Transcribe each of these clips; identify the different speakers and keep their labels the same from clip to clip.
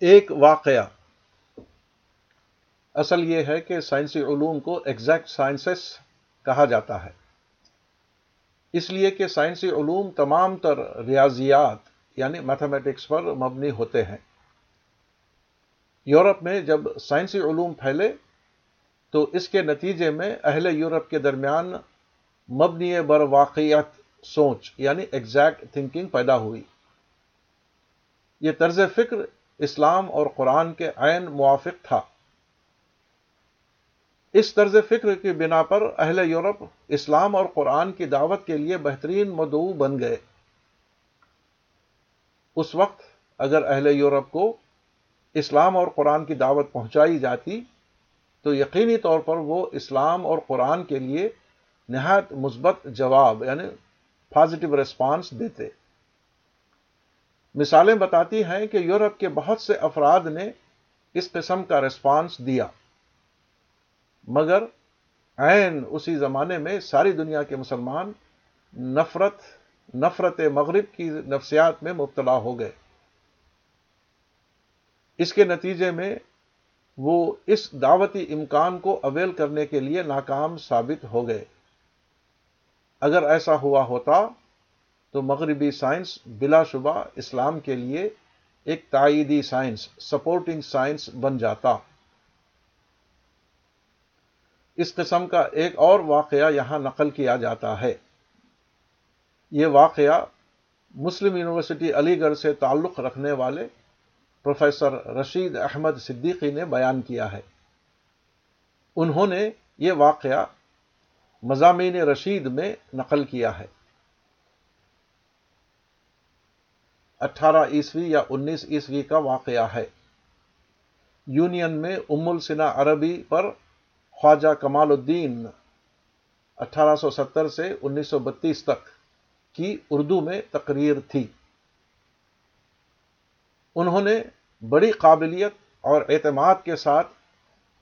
Speaker 1: ایک واقعہ۔ اصل یہ ہے کہ سائنسی علوم کو ایگزیکٹ سائنسز کہا جاتا ہے۔ اس لیے کہ سائنسی علوم تمام تر ریاضیات یعنی میتھمیٹکس پر مبنی ہوتے ہیں۔ یورپ میں جب سائنسی علوم پھیلے تو اس کے نتیجے میں اہل یورپ کے درمیان مبنی بر واقعیت سوچ یعنی ایگزیکٹ تھنکنگ پیدا ہوئی۔ یہ طرز فکر اسلام اور قرآن کے عین موافق تھا۔ اس طرز فکر کی بنا پر اہل یورپ اسلام اور قرآن کی دعوت کے لیے بہترین مدعو بن گئے۔ اس وقت اگر اہل یورپ کو اسلام اور قرآن کی دعوت پہنچائی جاتی، تو یقینی طور پر وہ اسلام اور قرآن کے لیے نہایت مثبت جواب یعنی پازیٹو ریسپانس دیتے۔ مثالیں بتاتی ہیں کہ یورپ کے بہت سے افراد نے اس قسم کا ریسپانس دیا۔ مگر عین اسی زمانے میں ساری دنیا کے مسلمان نفرت نفرت مغرب کی نفسیات میں مبتلا ہو گئے۔ اس کے نتیجے میں وہ اس دعوتی امکان کو اویل کرنے کے لیے ناکام ثابت ہو گئے۔ اگر ایسا ہوا ہوتا تو مغربی سائنس بلا شبہ اسلام کے لیے ایک تائیدی سائنس سپورٹنگ سائنس بن جاتا۔ اس قسم کا ایک اور واقعہ یہاں نقل کیا جاتا ہے۔ یہ واقعہ مسلم یونیورسٹی علی گڑھ سے تعلق رکھنے والے پروفیسر رشید احمد صدیقی نے بیان کیا ہے۔ انہوں نے یہ واقعہ مضامین رشید میں نقل کیا ہے۔ اٹھارہ عیسوی یا انیس عیسوی کا واقعہ ہے۔ یونین میں ام السنا عربی پر خواجہ کمال الدین اٹھارہ سو ستر سے انیس سو بتیس تک کی اردو میں تقریر تھی۔ انہوں نے بڑی قابلیت اور اعتماد کے ساتھ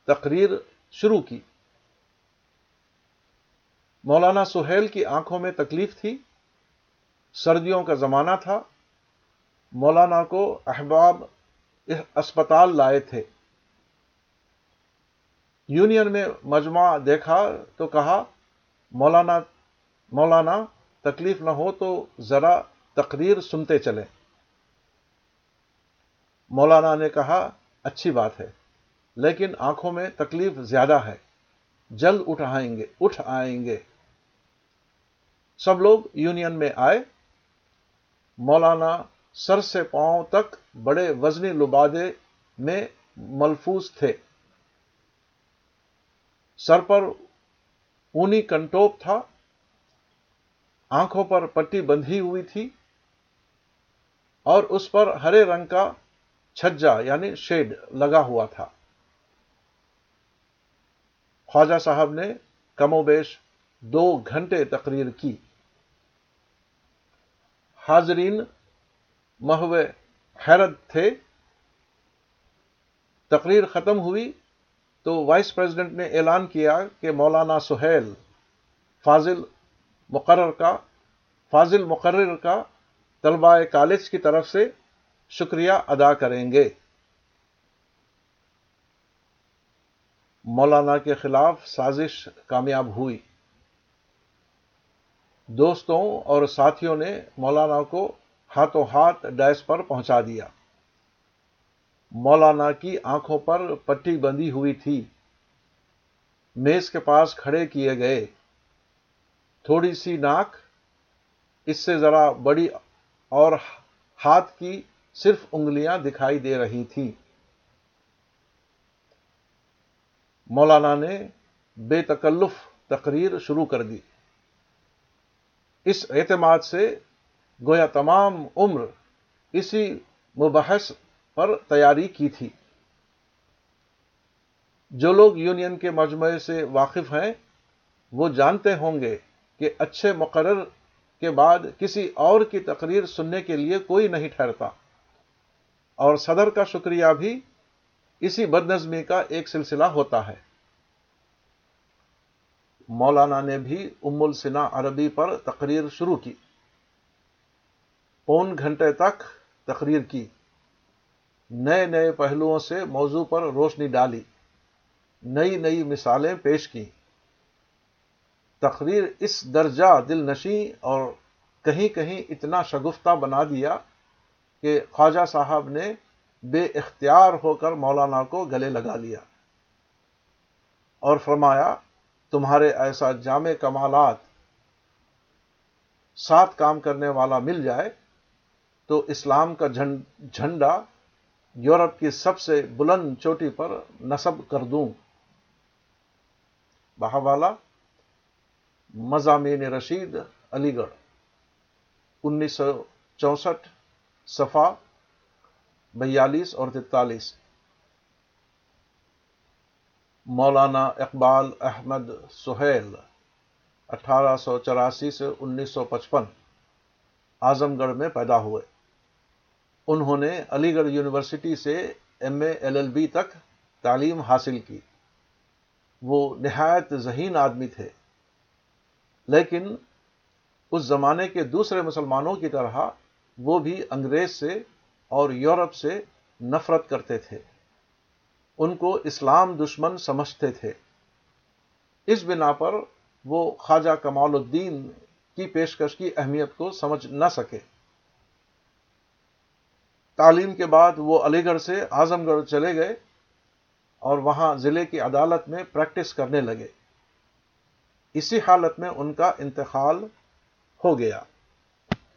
Speaker 1: تقریر شروع کی۔ مولانا سہیل کی آنکھوں میں تکلیف تھی۔ سردیوں کا زمانہ تھا۔ مولانا کو احباب اسپتال لائے تھے۔ یونین میں مجمع دیکھا تو کہا، مولانا مولانا، تکلیف نہ ہو تو ذرا تقریر سنتے چلیں۔ مولانا نے کہا، اچھی بات ہے، لیکن آنکھوں میں تکلیف زیادہ ہے، جلد اٹھ آئیں گے، اٹھ آئیں گے۔ سب لوگ یونین میں آئے۔ مولانا سر سے پاؤں تک بڑے وزنی لبادے میں ملفوظ تھے۔ سر پر اونی کنٹوپ تھا۔ آنکھوں پر پٹی بندھی ہوئی تھی۔ اور اس پر ہرے رنگ کا چھجا یعنی شیڈ لگا ہوا تھا۔ خواجہ صاحب نے کم و بیش دو گھنٹے تقریر کی۔ حاضرین محو حیرت تھے، تقریر ختم ہوئی تو وائس پریزیڈنٹ نے اعلان کیا کہ مولانا سہیل فاضل مقرر کا، فاضل مقرر کا طلبہ کالج کی طرف سے شکریہ ادا کریں گے۔ مولانا کے خلاف سازش کامیاب ہوئی۔ دوستوں اور ساتھیوں نے مولانا کو ہاتھوں ہاتھ ڈیس پر پہنچا دیا۔ مولانا کی آنکھوں پر پٹی بندھی ہوئی تھی۔ میز کے پاس کھڑے کیے گئے۔ تھوڑی سی ناک۔ اس سے ذرا بڑی اور ہاتھ کی صرف انگلیاں دکھائی دے رہی تھیں مولانا نے بے تکلف تقریر شروع کر دی۔ اس اعتماد سے گویا تمام عمر اسی مبحث پر تیاری کی تھی۔ جو لوگ یونین کے مجموعے سے واقف ہیں، وہ جانتے ہوں گے کہ اچھے مقرر کے بعد کسی اور کی تقریر سننے کے لیے کوئی نہیں ٹھہرتا۔ اور صدر کا شکریہ بھی اسی بد نظمی کا ایک سلسلہ ہوتا ہے۔ مولانا نے بھی ام السنا عربی پر تقریر شروع کی۔ پون گھنٹے تک تقریر کی۔ نئے نئے پہلوؤں سے موضوع پر روشنی ڈالی۔ نئی نئی مثالیں پیش کی۔ تقریر اس درجہ دل نشیں اور کہیں کہیں اتنا شگفتہ بنا دیا کہ خواجہ صاحب نے بے اختیار ہو کر مولانا کو گلے لگا لیا اور فرمایا، تمہارے ایسا جامع کمالات ساتھ کام کرنے والا مل جائے تو اسلام کا جھنڈا یورپ کی سب سے بلند چوٹی پر نصب کر دوں۔ بہوالا مضامین رشید، علی گڑھ۔ انیس سو چونسٹھ، صفا، بیالیس اور تینتالیس۔ مولانا اقبال احمد سہیل، اٹھارہ سو چوراسی سے انیس سو پچپن۔ اعظم گڑھ میں پیدا ہوئے۔ انہوں نے علی گڑھ یونیورسٹی سے M A L L B تک تعلیم حاصل کی۔ وہ نہایت ذہین آدمی تھے۔ لیکن اس زمانے کے دوسرے مسلمانوں کی طرح وہ بھی انگریز سے اور یورپ سے نفرت کرتے تھے۔ ان کو اسلام دشمن سمجھتے تھے۔ اس بنا پر وہ خواجہ کمال الدین کی پیشکش کی اہمیت کو سمجھ نہ سکے۔ تعلیم کے بعد وہ علی گڑھ سے اعظم گڑھ چلے گئے اور وہاں ضلع کی عدالت میں پریکٹس کرنے لگے۔ اسی حالت میں ان کا انتقال ہو گیا۔